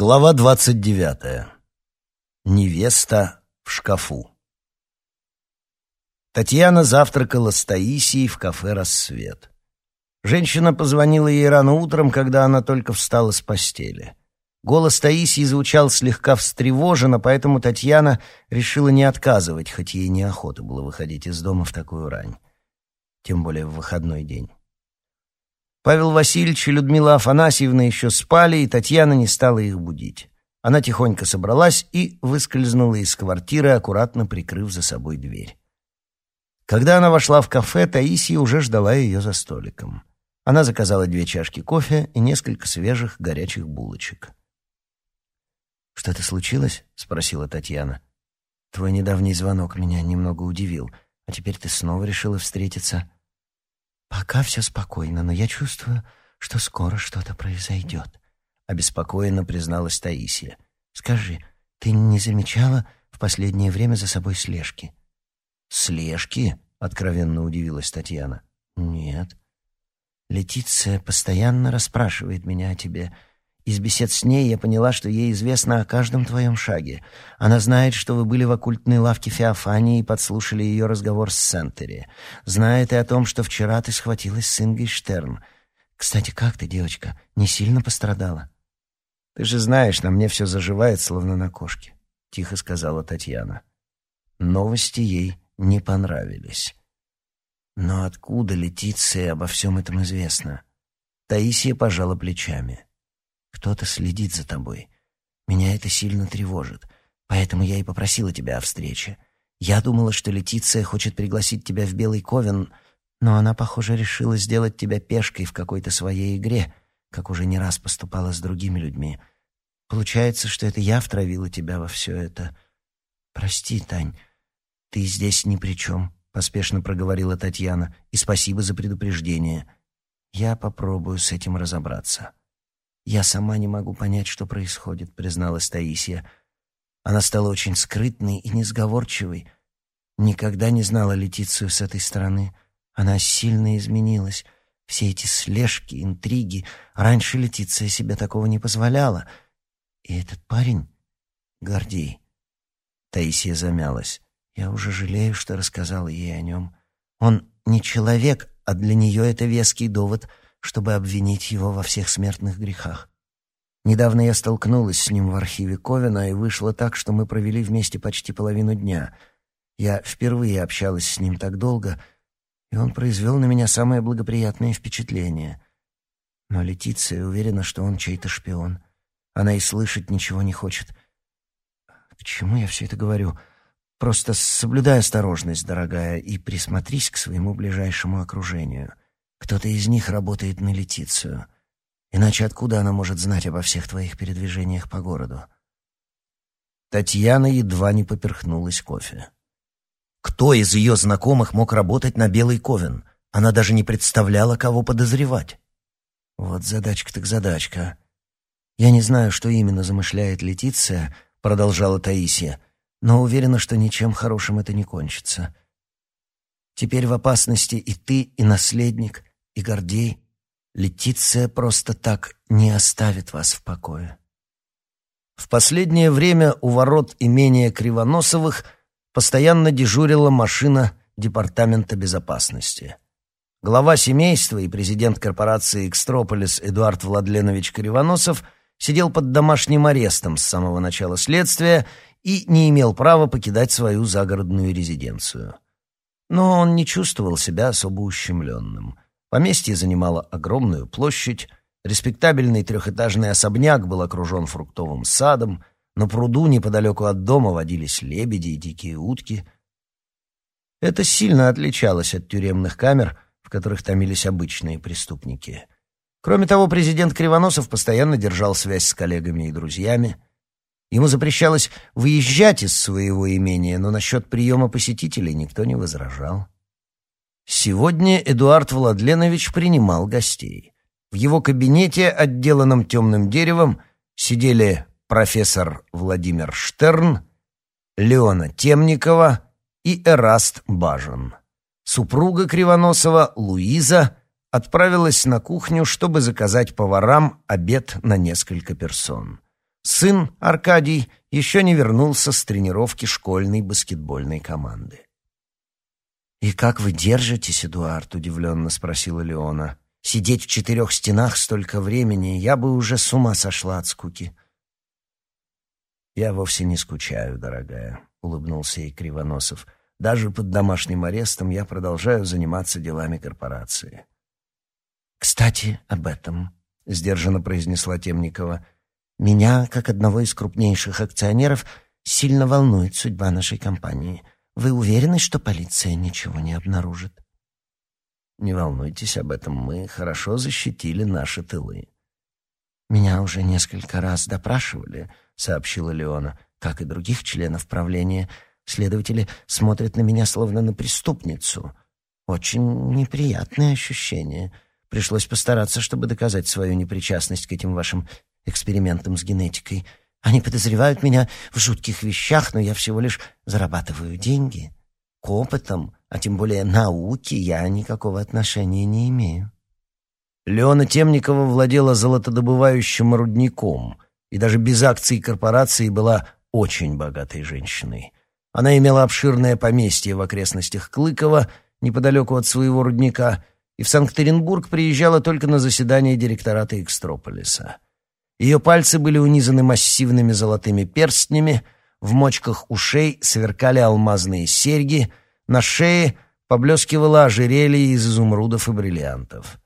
Глава двадцать девятая. Невеста в шкафу. Татьяна завтракала с Таисией в кафе «Рассвет». Женщина позвонила ей рано утром, когда она только встала с постели. Голос Таисии звучал слегка встревоженно, поэтому Татьяна решила не отказывать, хоть ей неохота было выходить из дома в такую рань. Тем более в выходной день. Павел Васильевич и Людмила Афанасьевна еще спали, и Татьяна не стала их будить. Она тихонько собралась и выскользнула из квартиры, аккуратно прикрыв за собой дверь. Когда она вошла в кафе, Таисия уже ждала ее за столиком. Она заказала две чашки кофе и несколько свежих горячих булочек. «Что-то случилось?» — спросила Татьяна. «Твой недавний звонок меня немного удивил, а теперь ты снова решила встретиться». «Пока все спокойно, но я чувствую, что скоро что-то произойдет», — обеспокоенно призналась Таисия. «Скажи, ты не замечала в последнее время за собой слежки?» «Слежки?» — откровенно удивилась Татьяна. «Нет». «Летиция постоянно расспрашивает меня о тебе. Из бесед с ней я поняла, что ей известно о каждом твоем шаге. Она знает, что вы были в оккультной лавке Феофании и подслушали ее разговор с Сентери. Знает и о том, что вчера ты схватилась с Ингой Штерн. Кстати, как ты, девочка, не сильно пострадала? Ты же знаешь, на мне все заживает, словно на кошке, — тихо сказала Татьяна. Новости ей не понравились. Но откуда Летиция обо всем этом известно? Таисия пожала плечами. — кто-то следит за тобой. Меня это сильно тревожит. Поэтому я и попросила тебя о встрече. Я думала, что Летиция хочет пригласить тебя в Белый Ковен, но она, похоже, решила сделать тебя пешкой в какой-то своей игре, как уже не раз поступала с другими людьми. Получается, что это я втравила тебя во все это. Прости, Тань, ты здесь ни при чем, — поспешно проговорила Татьяна, — и спасибо за предупреждение. Я попробую с этим разобраться. «Я сама не могу понять, что происходит», — призналась Таисия. Она стала очень скрытной и несговорчивой. Никогда не знала Летицию с этой стороны. Она сильно изменилась. Все эти слежки, интриги. Раньше Летиция себе такого не позволяла. И этот парень — Гордей. Таисия замялась. Я уже жалею, что рассказала ей о нем. Он не человек, а для нее это веский довод — чтобы обвинить его во всех смертных грехах. Недавно я столкнулась с ним в архиве Ковена, и вышло так, что мы провели вместе почти половину дня. Я впервые общалась с ним так долго, и он произвел на меня самое благоприятное впечатление. Но Летиция уверена, что он чей-то шпион. Она и слышать ничего не хочет. К чему я все это говорю? Просто соблюдай осторожность, дорогая, и присмотрись к своему ближайшему окружению — кто-то из них работает на Летицию. Иначе откуда она может знать обо всех твоих передвижениях по городу? Татьяна едва не поперхнулась кофе. Кто из ее знакомых мог работать на Белый Ковен? Она даже не представляла, кого подозревать. Вот задачка так задачка. Я не знаю, что именно замышляет Летиция, продолжала Таисия, но уверена, что ничем хорошим это не кончится. Теперь в опасности и ты, и наследник, и Гордей, Летиция просто так не оставит вас в покое. В последнее время у ворот имения Кривоносовых постоянно дежурила машина Департамента безопасности. Глава семейства и президент корпорации «Экстрополис» Эдуард Владленович Кривоносов сидел под домашним арестом с самого начала следствия и не имел права покидать свою загородную резиденцию. Но он не чувствовал себя особо ущемленным – Поместье занимало огромную площадь, респектабельный трехэтажный особняк был окружен фруктовым садом, на пруду неподалеку от дома водились лебеди и дикие утки. Это сильно отличалось от тюремных камер, в которых томились обычные преступники. Кроме того, президент Кривоносов постоянно держал связь с коллегами и друзьями. Ему запрещалось выезжать из своего имения, но насчет приема посетителей никто не возражал. Сегодня Эдуард Владленович принимал гостей. В его кабинете, отделанном темным деревом, сидели профессор Владимир Штерн, Леона Темникова и Эраст Бажен. Супруга Кривоносова, Луиза, отправилась на кухню, чтобы заказать поварам обед на несколько персон. Сын Аркадий еще не вернулся с тренировки школьной баскетбольной команды. «И как вы держитесь, Эдуард?» — удивленно спросила Леона. «Сидеть в четырех стенах столько времени, я бы уже с ума сошла от скуки». «Я вовсе не скучаю, дорогая», — улыбнулся ей Кривоносов. «Даже под домашним арестом я продолжаю заниматься делами корпорации». «Кстати, об этом», — сдержанно произнесла Темникова. «Меня, как одного из крупнейших акционеров, сильно волнует судьба нашей компании». Вы уверены, что полиция ничего не обнаружит? Не волнуйтесь об этом, мы хорошо защитили наши тылы. Меня уже несколько раз допрашивали, сообщила Леона, как и других членов правления. Следователи смотрят на меня словно на преступницу. Очень неприятное ощущение. Пришлось постараться, чтобы доказать свою непричастность к этим вашим экспериментам с генетикой. Они подозревают меня в жутких вещах, но я всего лишь зарабатываю деньги. К опытам, а тем более науке, я никакого отношения не имею. Леона Темникова владела золотодобывающим рудником и даже без акций корпорации была очень богатой женщиной. Она имела обширное поместье в окрестностях Клыкова, неподалеку от своего рудника, и в Санкт-Петербург приезжала только на заседание директората Экстрополиса. Ее пальцы были унизаны массивными золотыми перстнями, в мочках ушей сверкали алмазные серьги, на шее поблескивало ожерелье из изумрудов и бриллиантов.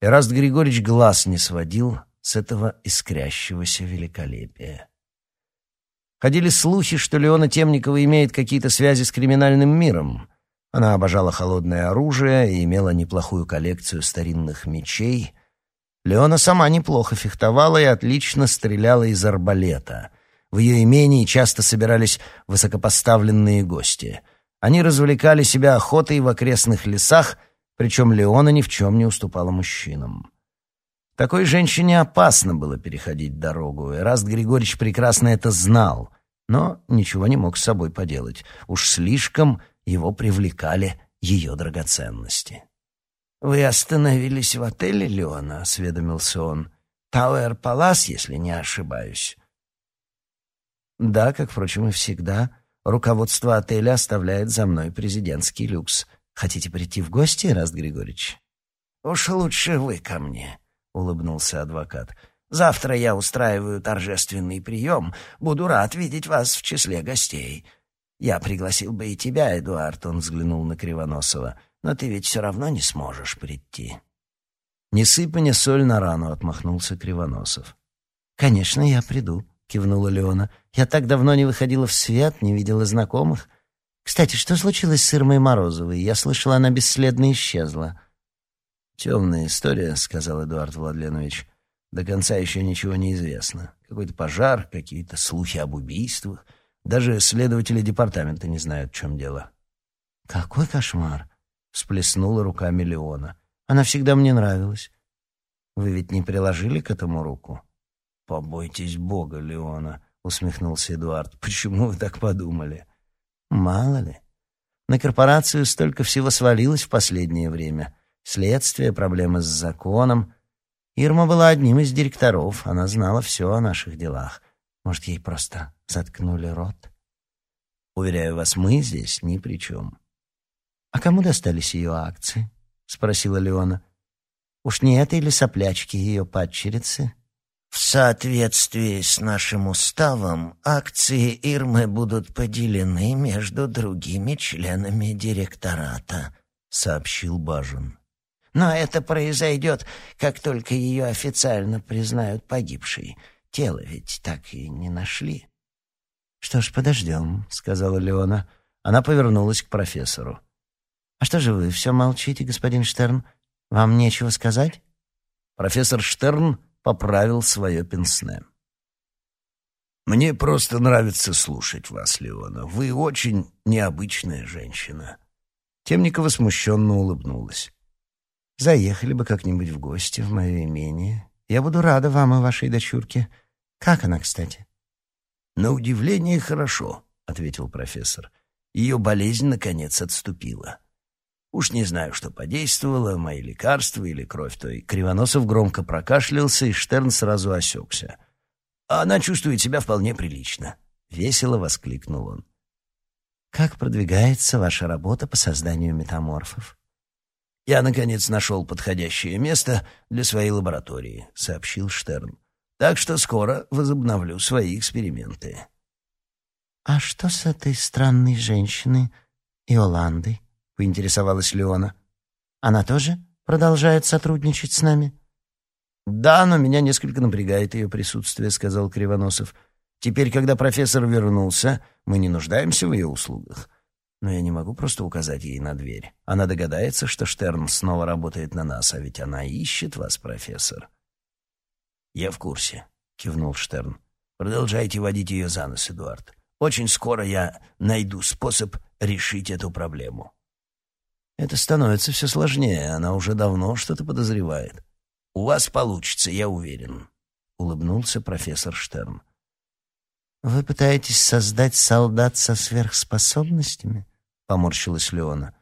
Эраст Григорьевич глаз не сводил с этого искрящегося великолепия. Ходили слухи, что Леона Темникова имеет какие-то связи с криминальным миром. Она обожала холодное оружие и имела неплохую коллекцию старинных мечей — Леона сама неплохо фехтовала и отлично стреляла из арбалета. В ее имении часто собирались высокопоставленные гости. Они развлекали себя охотой в окрестных лесах, причем Леона ни в чем не уступала мужчинам. Такой женщине опасно было переходить дорогу, и Раст Григорьевич прекрасно это знал, но ничего не мог с собой поделать. Уж слишком его привлекали ее драгоценности. «Вы остановились в отеле, Леона?» — осведомился он. «Тауэр Палас, если не ошибаюсь». «Да, как, впрочем, и всегда. Руководство отеля оставляет за мной президентский люкс. Хотите прийти в гости, Раст Григорьевич?» «Уж лучше вы ко мне», — улыбнулся адвокат. «Завтра я устраиваю торжественный прием. Буду рад видеть вас в числе гостей. Я пригласил бы и тебя, Эдуард», — он взглянул на Кривоносова. Но ты ведь все равно не сможешь прийти. «Не сыпь мне соль на рану», — отмахнулся Кривоносов. «Конечно, я приду», — кивнула Леона. «Я так давно не выходила в свет, не видела знакомых. Кстати, что случилось с Ирмой Морозовой? Я слышала, она бесследно исчезла». «Темная история», — сказал Эдуард Владленович. «До конца еще ничего не известно. Какой-то пожар, какие-то слухи об убийствах. Даже следователи департамента не знают, в чем дело». «Какой кошмар!» Всплеснула руками Леона. Она всегда мне нравилась. Вы ведь не приложили к этому руку? Побойтесь Бога, Леона, усмехнулся Эдуард. Почему вы так подумали? Мало ли. На корпорацию столько всего свалилось в последнее время. Следствие, проблемы с законом. Ирма была одним из директоров, она знала все о наших делах. Может, ей просто заткнули рот? Уверяю вас, мы здесь ни при чем. «А кому достались ее акции?» — спросила Леона. «Уж не этой ли соплячки ее падчерицы?» «В соответствии с нашим уставом акции Ирмы будут поделены между другими членами директората», — сообщил Бажин. «Но это произойдет, как только ее официально признают погибшей. Тело ведь так и не нашли». «Что ж, подождем», — сказала Леона. Она повернулась к профессору. «А что же вы все молчите, господин Штерн? Вам нечего сказать?» Профессор Штерн поправил свое пенсне. «Мне просто нравится слушать вас, Леона. Вы очень необычная женщина». Темникова смущенно улыбнулась. «Заехали бы как-нибудь в гости в мое имение. Я буду рада вам и вашей дочурке. Как она, кстати?» «На удивление хорошо», — ответил профессор. Ее болезнь, наконец, отступила. Уж не знаю, что подействовало, мои лекарства или кровь той. Кривоносов громко прокашлялся, и Штерн сразу осекся. а она чувствует себя вполне прилично», — весело воскликнул он. «Как продвигается ваша работа по созданию метаморфов?» «Я, наконец, нашел подходящее место для своей лаборатории», — сообщил Штерн. «Так что скоро возобновлю свои эксперименты». «А что с этой странной женщиной, Иоландой?» — поинтересовалась Леона. «Она тоже продолжает сотрудничать с нами?» «Да, но меня несколько напрягает ее присутствие», — сказал Кривоносов. «Теперь, когда профессор вернулся, мы не нуждаемся в ее услугах. Но я не могу просто указать ей на дверь. Она догадается, что Штерн снова работает на нас, а ведь она ищет вас, профессор». «Я в курсе», — кивнул Штерн. «Продолжайте водить ее за нос, Эдуард. Очень скоро я найду способ решить эту проблему». «Это становится все сложнее. Она уже давно что-то подозревает». «У вас получится, я уверен», — улыбнулся профессор Штерн. «Вы пытаетесь создать солдат со сверхспособностями?» — поморщилась Леона.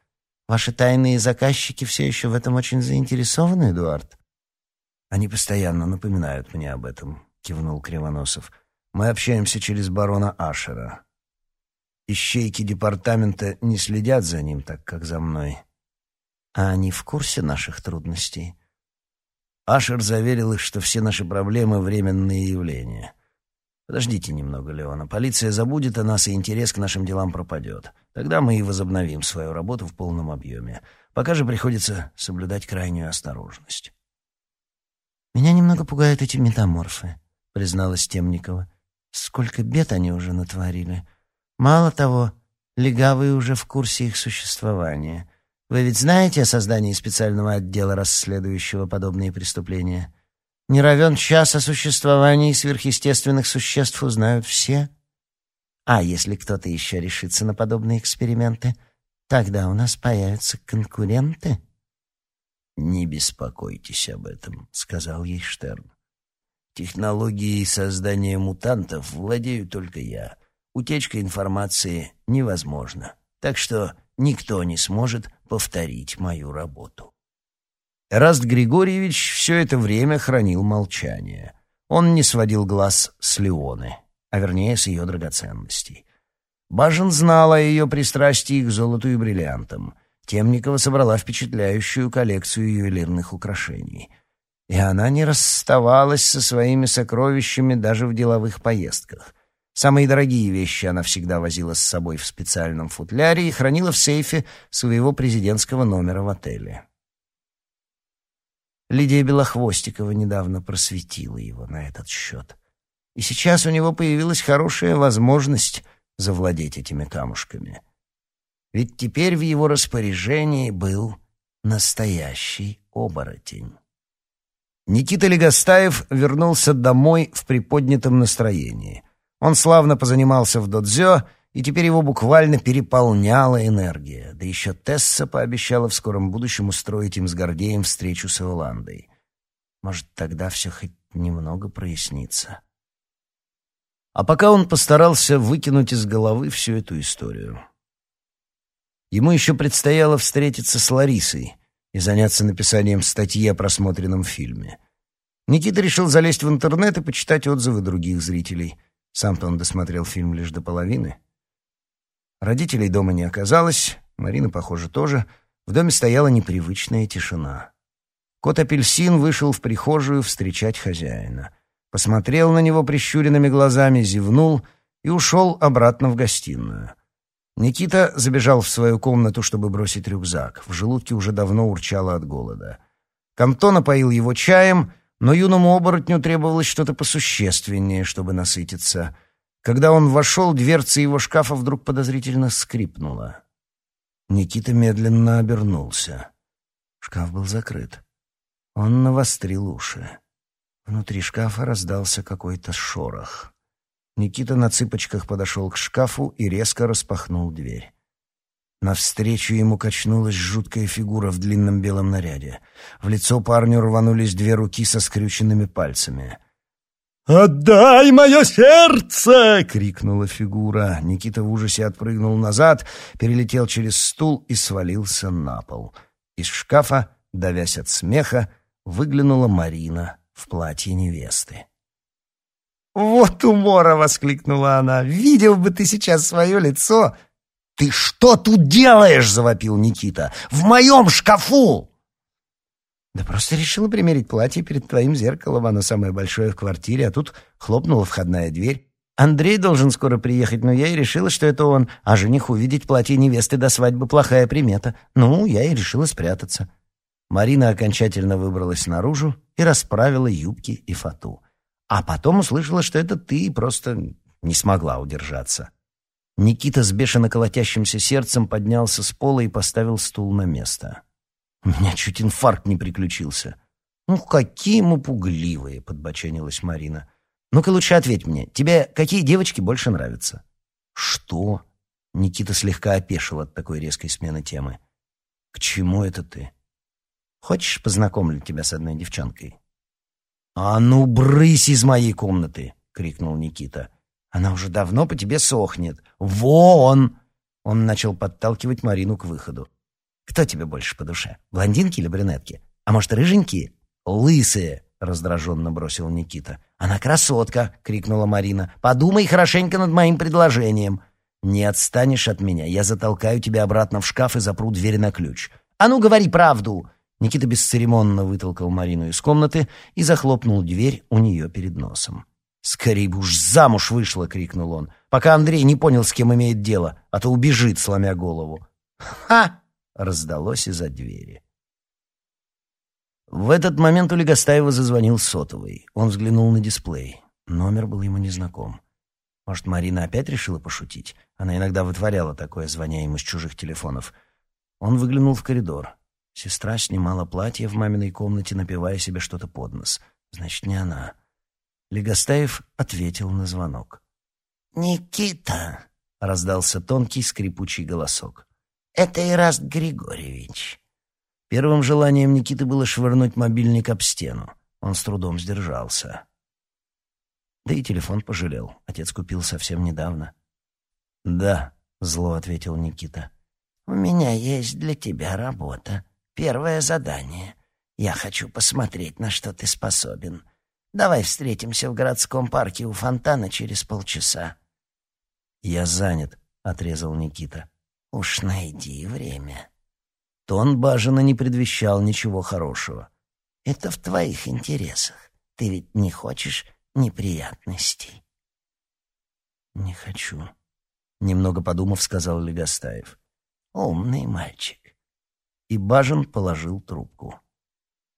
«Ваши тайные заказчики все еще в этом очень заинтересованы, Эдуард?» «Они постоянно напоминают мне об этом», — кивнул Кривоносов. «Мы общаемся через барона Ашера. Ищейки департамента не следят за ним так, как за мной». «А они в курсе наших трудностей?» Ашер заверил их, что все наши проблемы — временные явления. Подождите немного, Леона. Полиция забудет о нас, и интерес к нашим делам пропадет. Тогда мы и возобновим свою работу в полном объеме. Пока же приходится соблюдать крайнюю осторожность. «Меня немного пугают эти метаморфы», — призналась Темникова. «Сколько бед они уже натворили. Мало того, легавые уже в курсе их существования. Вы ведь знаете о создании специального отдела, расследующего подобные преступления? Не равен час о существовании сверхъестественных существ узнают все. А если кто-то еще решится на подобные эксперименты, тогда у нас появятся конкуренты. «Не беспокойтесь об этом», — сказал ей Штерн. «Технологией создания мутантов владею только я. Утечка информации невозможна. Так что никто не сможет повторить мою работу. Эраст Григорьевич все это время хранил молчание. Он не сводил глаз с Леоны, а вернее с ее драгоценностей. Бажен знал о ее пристрастии к золоту и бриллиантам. Темникова собрала впечатляющую коллекцию ювелирных украшений. И она не расставалась со своими сокровищами даже в деловых поездках. Самые дорогие вещи она всегда возила с собой в специальном футляре и хранила в сейфе своего президентского номера в отеле. Лидия Белохвостикова недавно просветила его на этот счет. И сейчас у него появилась хорошая возможность завладеть этими камушками. Ведь теперь в его распоряжении был настоящий оборотень. Никита Легостаев вернулся домой в приподнятом настроении. Он славно позанимался в додзё, и теперь его буквально переполняла энергия. Да еще Тесса пообещала в скором будущем устроить им с Гордеем встречу с Иоландой. Может, тогда все хоть немного прояснится. А пока он постарался выкинуть из головы всю эту историю. Ему еще предстояло встретиться с Ларисой и заняться написанием статьи о просмотренном фильме. Никита решил залезть в интернет и почитать отзывы других зрителей — сам-то он досмотрел фильм лишь до половины. Родителей дома не оказалось, Марина, похоже, тоже. В доме стояла непривычная тишина. Кот-апельсин вышел в прихожую встречать хозяина. Посмотрел на него прищуренными глазами, зевнул и ушел обратно в гостиную. Никита забежал в свою комнату, чтобы бросить рюкзак. В желудке уже давно урчало от голода. Камто напоил его чаем — но юному оборотню требовалось что-то посущественнее, чтобы насытиться. Когда он вошел, дверца его шкафа вдруг подозрительно скрипнула. Никита медленно обернулся. Шкаф был закрыт. Он навострил уши. Внутри шкафа раздался какой-то шорох. Никита на цыпочках подошел к шкафу и резко распахнул дверь. Навстречу ему качнулась жуткая фигура в длинном белом наряде. В лицо парню рванулись две руки со скрюченными пальцами. «Отдай мое сердце!» — крикнула фигура. Никита в ужасе отпрыгнул назад, перелетел через стул и свалился на пол. Из шкафа, давясь от смеха, выглянула Марина в платье невесты. «Вот умора!» — воскликнула она. «Видел бы ты сейчас свое лицо!» «Ты что тут делаешь?» — завопил Никита. «В моем шкафу!» «Да просто решила примерить платье перед твоим зеркалом. Оно самое большое в квартире, а тут хлопнула входная дверь. Андрей должен скоро приехать, но я и решила, что это он. А жених увидеть платье невесты до свадьбы — плохая примета. Ну, я и решила спрятаться». Марина окончательно выбралась наружу и расправила юбки и фату. А потом услышала, что это ты, просто не смогла удержаться. Никита с бешено колотящимся сердцем поднялся с пола и поставил стул на место. У меня чуть инфаркт не приключился. «Ну, какие мы пугливые!» — подбоченилась Марина. «Ну-ка лучше ответь мне, тебе какие девочки больше нравятся?» «Что?» — Никита слегка опешил от такой резкой смены темы. «К чему это ты?» «Хочешь, познакомлю тебя с одной девчонкой?» «А ну, брысь из моей комнаты!» — крикнул Никита. «Она уже давно по тебе сохнет. Вон!» Он начал подталкивать Марину к выходу. «Кто тебе больше по душе, блондинки или брюнетки? А может, рыженькие?» «Лысые!» — раздраженно бросил Никита. «Она красотка!» — крикнула Марина. «Подумай хорошенько над моим предложением!» «Не отстанешь от меня, я затолкаю тебя обратно в шкаф и запру дверь на ключ. А ну, говори правду!» Никита бесцеремонно вытолкал Марину из комнаты и захлопнул дверь у нее перед носом. «Скорей бы уж замуж вышла!» — крикнул он, пока Андрей не понял, с кем имеет дело, а то убежит, сломя голову. «Ха!» — раздалось из-за двери. В этот момент у Легостаева зазвонил сотовый. Он взглянул на дисплей. Номер был ему незнаком. Может, Марина опять решила пошутить? Она иногда вытворяла такое, звоня ему с чужих телефонов. Он выглянул в коридор. Сестра снимала платье в маминой комнате, напивая себе что-то под нос. Значит, не она. Легостаев ответил на звонок. «Никита!» — раздался тонкий скрипучий голосок. «Это Ираст Григорьевич». Первым желанием Никиты было швырнуть мобильник об стену. Он с трудом сдержался. Да и телефон пожалел. Отец купил совсем недавно. «Да», — зло ответил Никита. «У меня есть для тебя работа», Первое задание. Я хочу посмотреть, на что ты способен. Давай встретимся в городском парке у фонтана через полчаса. Я занят, отрезал Никита. Уж найди время. Тон Бажина не предвещал ничего хорошего. Это в твоих интересах. Ты ведь не хочешь неприятностей. Не хочу, немного подумав, сказал Легостаев. Умный мальчик и Бажен положил трубку.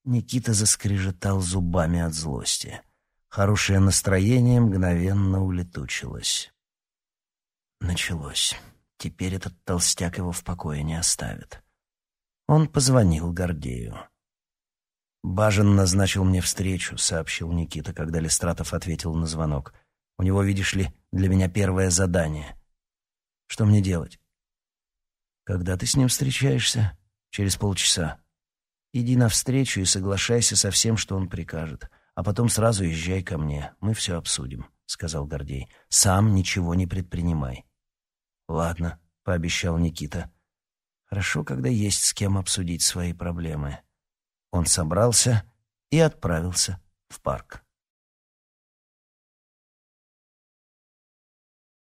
Никита заскрежетал зубами от злости. Хорошее настроение мгновенно улетучилось. Началось. Теперь этот толстяк его в покое не оставит. Он позвонил Гордею. «Бажен назначил мне встречу», — сообщил Никита, когда Листратов ответил на звонок. «У него, видишь ли, для меня первое задание. Что мне делать?» «Когда ты с ним встречаешься?» Через полчаса. Иди навстречу и соглашайся со всем, что он прикажет, а потом сразу езжай ко мне. Мы все обсудим, сказал Гордей. Сам ничего не предпринимай. Ладно, пообещал Никита. Хорошо, когда есть с кем обсудить свои проблемы. Он собрался и отправился в парк.